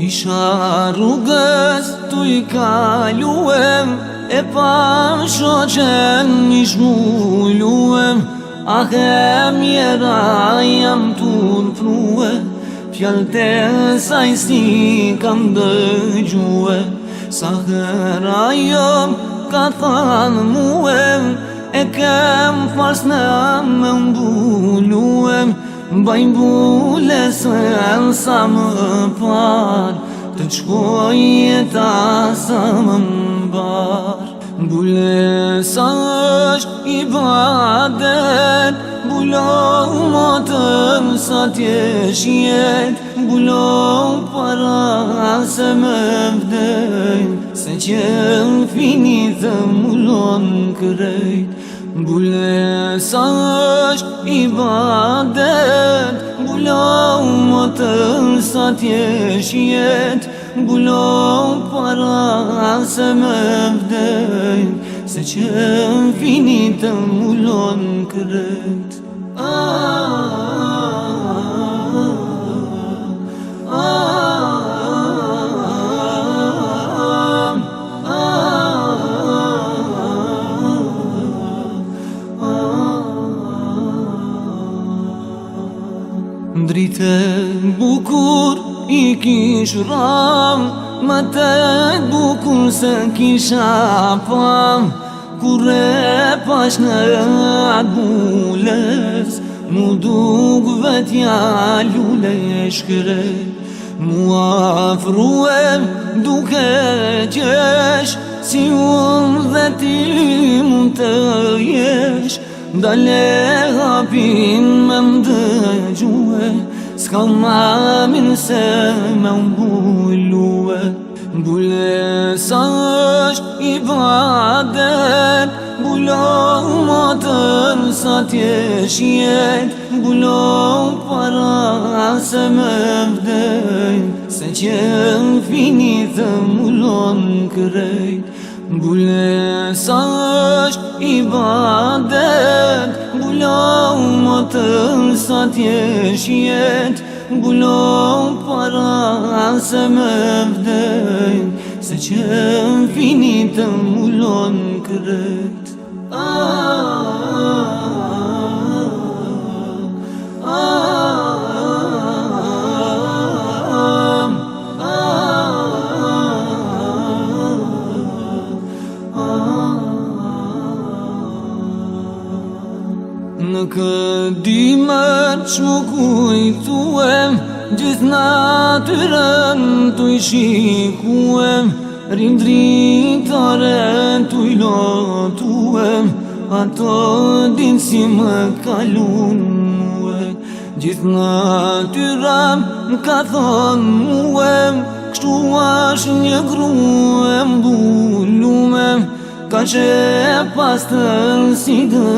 Isha rrugës të i kaluem E pa më shoqen një shmulluem Ahem jera jam të në frue Pjallë të saj si kam dëgjue Sa hera jëm ka thanë muem E kem fars në mbulluem Mbaj mbule së elsa më par Të qkoj e më mbar Mbule së është i baden Mbulo më të t'jesh jet Mbulo para se me vdejt Se që në finit dhe mulon kërejt Bule sa është ibadet Bulau më të sa t'jesh jet Bulau para se me vdej Se që finit të mulon kret ah, Ndrite bukur i kish ram Më të bukur se kish apam Kure pash në agbules Mu duk vetja ljule shkret Mu afruem duke qesh Si unë dhe ti mund të jesh Dale hapin me mdër Ka më amin se me u bulu e Bule sa është i badet Bule u matër sa tje shjet Bule para se me vdej Se qenë finit e mullon krejt Bule sa është i badet Bulo matın sat yeşiyet Bulo para semevden Seçem finitəm ulon kret Aaaa ah! Nuk di më që kujtuem Gjith natyrem të i shikuem Rindritare të i lotuem Ato din si më kalun muë Gjith natyrem më ka thon muëm Kështu ashtë një gruëm bullun që e si dë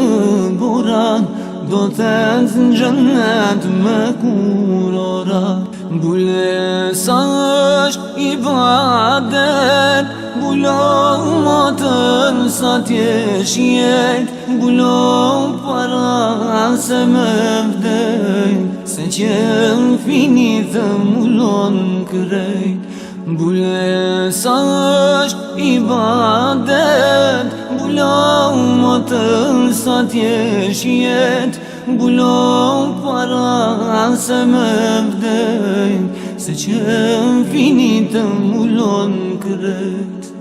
buran Do të të në gjënet me kurora Bule sa është i bader Bulo më të nësa t'jesh jet Bulo para se me vdejt Se që në finit dhe mulon krejt Bule sash ibadet Bulo më të sa t'jesh jet Bulo para se me vdej Se që në mulon kret